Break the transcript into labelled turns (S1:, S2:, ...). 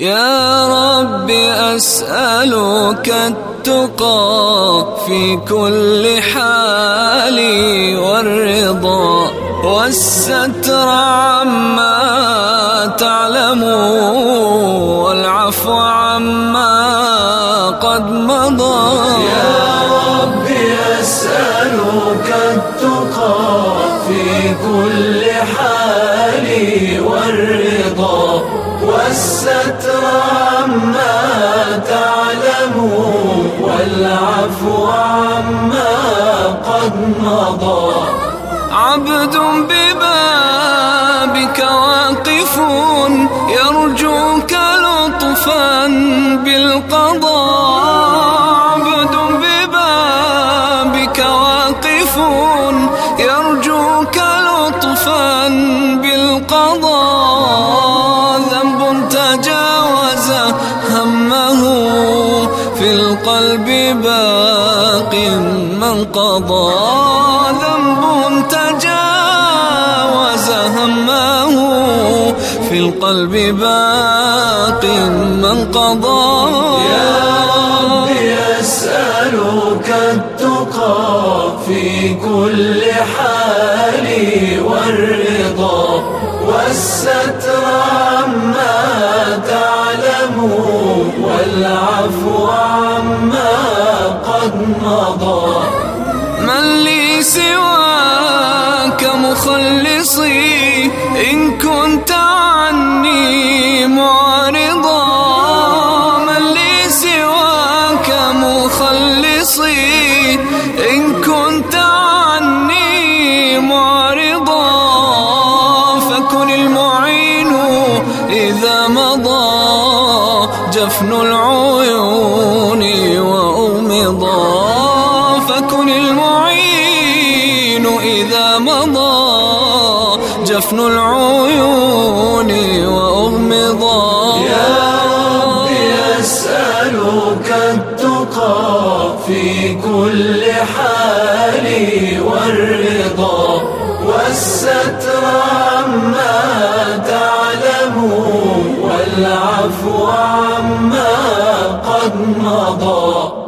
S1: يا رب أسألك التقى في كل حال والرضا والستر عما تعلم والعفو عما قد مضى
S2: يا رب أسألك التقى في كل حال والرضا والستر عما تعلم والعفو عما قد مضى.
S1: عبد ببابك واقف يرجوك لطفا بالقضاء. القلب باق من قضى ذنب تجاوز همه في القلب باق من قضى.
S2: يا رب أسألك التقى في كل حال والرضا. والستر عما تعلم والعفو عما قد مضى.
S1: من لي سواك مخلصي عيوني وأمضى فكن المعين إذا مضى جفن العيون وأغمضا
S2: يا ربي أسألك التقى في كل حال والرضا. والستر عما تعلم والعفو عما قد مضى.